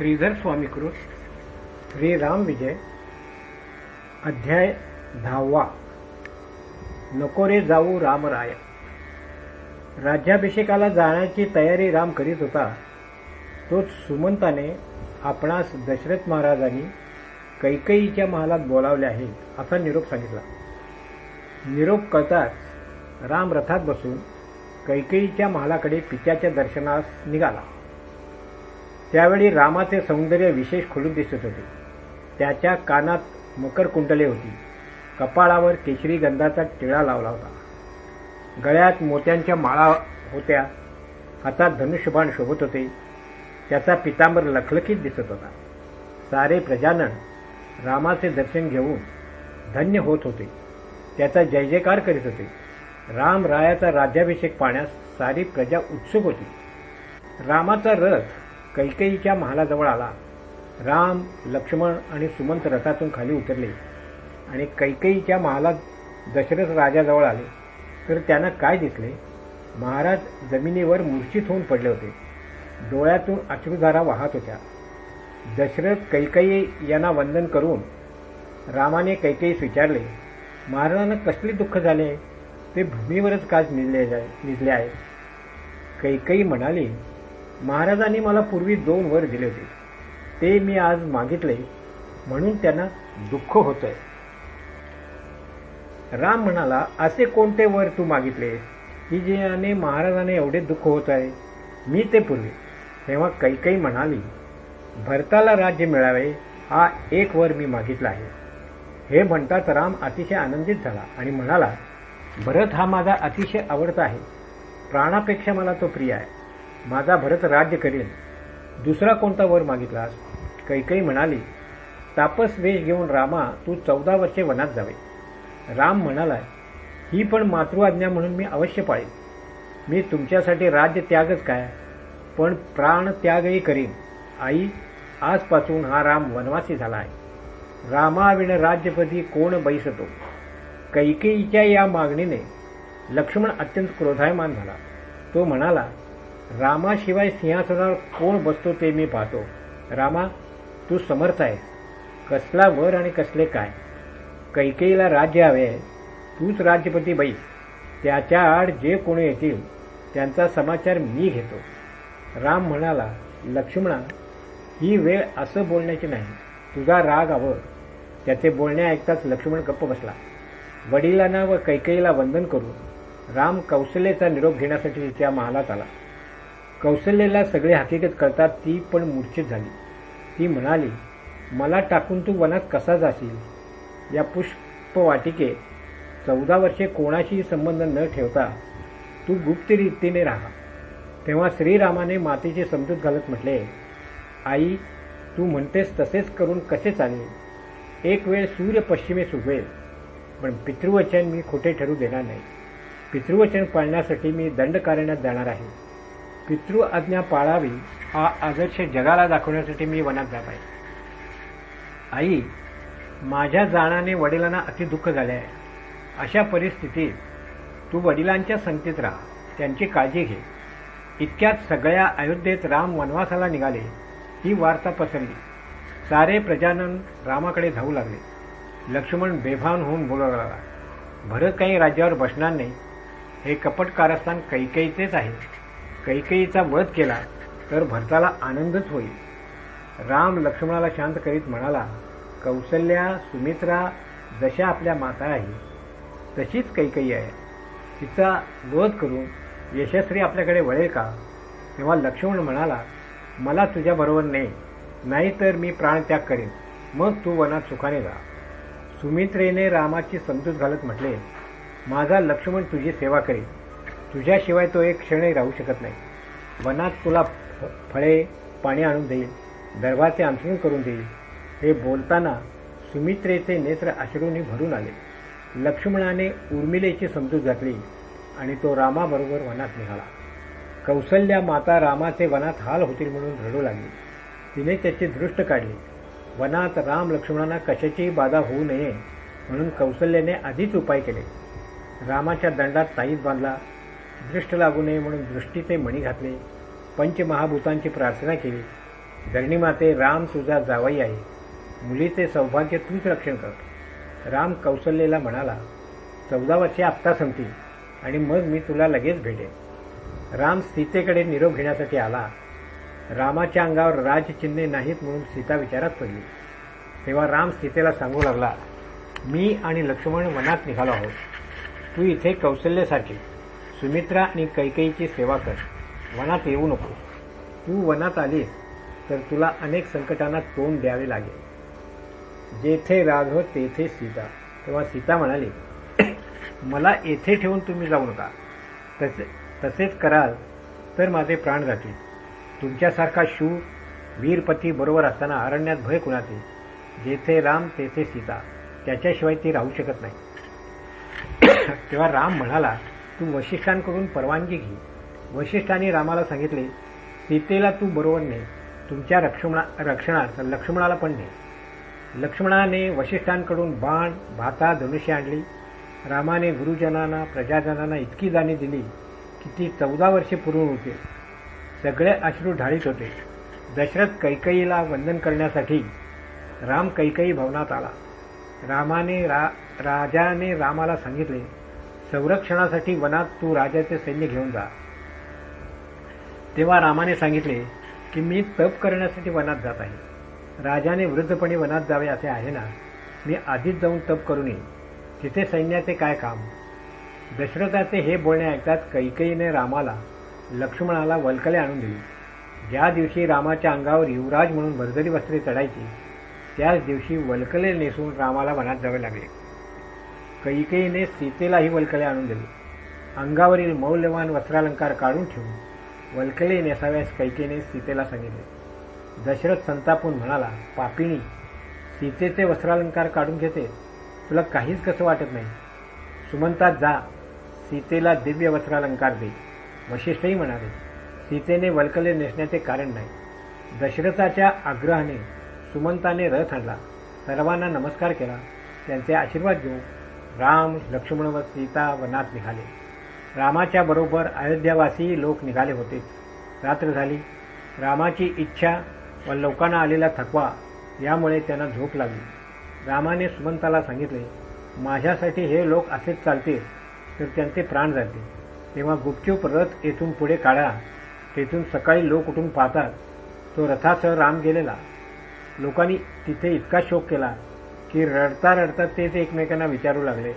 श्रीधर स्वामीकृत श्री राम विजय अध्याय दहावा. नको रे जाऊ रामराय राज्याभिषेकाला जाण्याची तयारी राम करीत होता. तोच सुमंताने आपणास दशरथ महाराजांनी कैकईच्या महालात बोलावले आहे असा निरोप सांगितला. निरोप कळताच राम रथात बसून कैकेयीच्या महालाकडे पित्याच्या दर्शनास निघाला. त्यावेळी रामाचे सौंदर्य विशेष खुलून दिसत होते. त्याच्या कानात मकर कुंडले होती. कपाळावर केशरी गंधाचा टिळा लावला होता. गळ्यात मोत्यांच्या माळा होत्या. हातात धनुष्यबाण शोभत होते. त्याचा पितांबर लखलखीत दिसत होता. सारे प्रजानन रामाचे दर्शन घेऊन धन्य होत होते. त्याचा जय जयकार करीत होते. राम रायाचा राज्याभिषेक पाहण्यास सारी प्रजा उत्सुक होती. रामाचा रथ कैकेयीच्या महालाजवळ आला. राम लक्ष्मण आणि सुमंत रथातून खाली उतरले आणि कैकेयीच्या महालात दशरथ राजाजवळ आले. तर त्यांना काय दिसले? महाराज जमिनीवर मूर्छित होऊन पडले होते. डोळ्यातून अश्रुधारा वाहत होत्या. दशरथ कैकेयी यांना वंदन करून रामाने कैकेयीस विचारले महाराजांना कसले दुःख झाले? ते भूमीवरच काच निजले निजले आहे कैकई म्हणाली महाराजांनी मला पूर्वी दोन वर दिले होते. ते मी आज मागितले म्हणून त्यांना दुःख होतंय. राम म्हणाला असे कोणते वर तू मागितले? की ज्याने महाराजाने एवढे दुःख होत आहे मी ते पूर्वी. तेव्हा कैकई म्हणाली भरताला राज्य मिळावे हा एक वर मी मागितला आहे. हे म्हणताच राम अतिशय आनंदित झाला आणि म्हणाला भरत हा माझा अतिशय आवडता आहे. प्राणापेक्षा मला तो प्रिय आहे. माझा भरत राज्य करेल. दुसरा कोणता वर मागितलास? कैकई म्हणाली तापस वेश घेऊन रामा तू चौदा वर्षे वनात जावे. राम म्हणाला ही पण मातृआज्ञा म्हणून मी अवश्य पाळेन. मी तुमच्यासाठी राज्य त्यागच काय? पण प्राण त्यागही करीन. आई आजपासून हा राम वनवासी झाला आहे. रामाविण राज्यपदी कोण बैसतो? कैकेयीच्या या मागणीने लक्ष्मण अत्यंत क्रोधायमान झाला. तो म्हणाला रामाशिवाय सिंहासनावर कोण बसतो ते मी पाहतो. रामा तू समर्थ आहेस. कसला वर आणि कसले काय? कैकेईला राज्य हवे आहे. तूच राज्यपती बाई. त्याच्या आड जे कोणी येतील त्यांचा समाचार मी घेतो. राम म्हणाला लक्ष्मणा ही वेळ असं बोलण्याची नाही. तुझा राग आवर त्याचे बोलणे ऐकताच लक्ष्मण गप्प बसला. वडिलांना व कैकेईला वंदन करून राम कौशल्याचा निरोप घेण्यासाठी त्या महालात आला. कौशल्याला सगळे हकीकत कळतात ती पण मूर्छित झाली. ती म्हणाली मला टाकून तू वनात कसा जाशील? या पुष्पवाटिकेत चौदा वर्षे कोणाशीही संबंध न ठेवता तू गुप्तरीतीने राहा. तेव्हा श्रीरामाने मातेची समजूत घालत म्हटले आई तू म्हणतेस तसेच करून कसे चालेल? एक वेळ सूर्य पश्चिमेस उगवेल पण पितृवचन मी खोटे ठरू देणार नाही. पितृवचन पाळण्यासाठी मी दंड जाणार आहे. पितृ आज्ञा पाळावी हा आदर्श जगाला दाखवण्यासाठी मी वनात जात आहे. आई माझ्या जाण्याने वडिलांना अति दुःख झाले आहे. अशा परिस्थितीत तू वडिलांच्या संगतीत राहा. त्यांची काळजी घे. इतक्यात सगळ्या अयोध्येत राम वनवासाला निघाले. ही वार्ता पसरली. सारे प्रजानन रामाकडे धावू लागले. लक्ष्मण बेभान होऊन बोलू लागला. भरत काही राज्यावर बसणार नाही. हे कपट कारस्थान कैकेयीचेच आहे. कैकेयीचा वध केला तर भरताला आनंदच होईल. राम लक्ष्मणाला शांत करीत म्हणाला कौशल्या सुमित्रा जशा आपल्या माता आहे तशीच कैकेयी आहे. तिचा वध करून यशस्वी आपल्याकडे वळेल का? तेव्हा लक्ष्मण म्हणाला मला तुझ्याबरोबर नाही नाहीतर मी प्राणत्याग करेन. मग तू वनात सुखाने जा. सुमित्रेने रामाची समजूत घालत म्हटले माझा लक्ष्मण तुझी सेवा करेल तुझ्याशिवाय तो एक क्षणही राहू शकत नाही. वनात तुला फळे पाणी आणून देईल दरबारचे आमसून करून देईल. हे बोलताना सुमित्रेचे नेत्र अश्रूंनी भरून आले. लक्ष्मणाने उर्मिलेची समजूत घातली आणि तो रामाबरोबर वनात निघाला. कौसल्या माता रामाचे वनात हाल होतील म्हणून रडू लागली. तिने त्याची दृष्ट काढली. वनात राम लक्ष्मणांना कशाचीही बाधा होऊ नये म्हणून कौशल्याने आधीच उपाय केले. रामाच्या दंडात ताईत बांधला. दृष्ट लागू नये म्हणून दृष्टीचे मणी घातले. पंचमहाभूतांची प्रार्थना केली. धरणी माते राम तुझा जावई आहे. मुलीचे सौभाग्य तूच रक्षण कर. राम कौशल्येला म्हणाला चौदा वर्षे आत्ता संपतील आणि मग मी तुला लगेच भेटेन. राम सीतेकडे निरोप घेण्यासाठी आला. रामाच्या अंगावर राजचिन्हे नाहीत म्हणून सीता विचारात पडली. तेव्हा राम सीतेला सांगू लागला मी आणि लक्ष्मण वनात निघालो आहोत. तू इथे कौशल्यासारखी सुमित्रा आणि कैकेईची सेवा कर. वनात येऊ नको. तू वनात आलीस तर तुला अनेक संकटांना तोंड द्यावे लागेल. जेथे राघव तेथे सीता. तेव्हा सीता म्हणाली मला येथे ठेवून तुम्ही जाऊ नका. तसे तसेच कराल तर माझे प्राण जातील तुमच्यासारखा शूर वीरपती बरोबर असताना अरण्यात भय कुणाचे? जेथे राम तेथे सीता. त्याच्याशिवाय ती राहू शकत नाही. तेव्हा राम म्हणाला तू वशिष्ठांकडून परवानगी घे. वशिष्ठांनी रामाला सांगितले सीतेला तू बरोबर ने तुमच्या रक्षणा रक्षणात लक्ष्मणाला पण ने. लक्ष्मणाने वशिष्ठांकडून बाण भाता धनुष्य आणली. रामाने गुरुजनांना प्रजाजनांना इतकी जाणी दिली की ती चौदा वर्षे पूर्ण होते. सगळे अश्रू ढाळीत होते. दशरथ कैकईला वंदन करण्यासाठी राम कैकई भवनात आला. रामाने रा राजाने रामाला सांगितले संरक्षणासाठी वनात तू राजाचे सैन्य घेऊन जा. तेव्हा रामाने सांगितले की मी तप करण्यासाठी वनात जात आहे. राजाने वृद्धपणे वनात जावे असे आहे ना? मी आधीच जाऊन तप करून येईन. तिथे सैन्याचे काय काम? दशरथाचे हे बोलणे ऐकताच कैकेयीने रामाला लक्ष्मणाला वल्कले आणून दिली. ज्या दिवशी रामाच्या अंगावर युवराज म्हणून भरदरी वस्त्रे चढायची त्याच दिवशी वल्कले नेसून रामाला वनात जावे लागले. कैकेयीने सीतेलाही वल्कले आणून दिले. अंगावरील मौल्यवान वस्त्रालंकार काढून ठेवून वल्कले नेसाव्यास कैकेने सीतेला सांगितले. दशरथ संतापून म्हणाला पापिणी सीतेचे वस्त्रालंकार काढून घेते. तुला काहीच कसं वाटत नाही. सुमंतात जा सीतेला दिव्य वस्त्रालंकार दे. वशिष्ठही म्हणाले सीतेने वल्कले नेसण्याचे कारण नाही. दशरथाच्या आग्रहाने सुमंताने रथ आणला. सर्वांना नमस्कार केला. त्यांचे आशीर्वाद घेऊन राम लक्ष्मण व सीता वनात निघाले. रामाच्या बरोबर अयोध्यावासी लोक निघाले होते. रात्र झाली. रामाची इच्छा व लोकांना आलेला थकवा यामुळे त्यांना झोप लागली. रामाने सुमंताला सांगितले माझ्यासाठी हे लोक असेच चालतील तर त्यांचे प्राण जातील. तेव्हा गुपचूप रथ येथून पुढे काढा. तेथून सकाळी लोक उठून पाहतात. तो रथासह राम गेलेला. लोकांनी तिथे इतका शोक केला की रडता रडता तेच एकमेकांना विचारू लागले.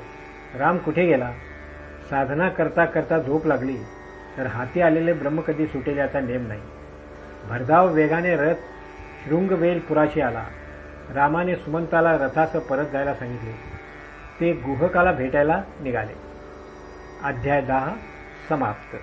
राम कुठे गेला? साधना करता करता झोप लागली तर हाती आलेले ब्रह्म कधी सुटेल याचा नेम नाही. भरधाव वेगाने रथ शृंगवेल पुराशी आला. रामाने सुमंताला रथासह परत जायला सांगितले. ते गुहकाला भेटायला निघाले. अध्याय दहा समाप्त.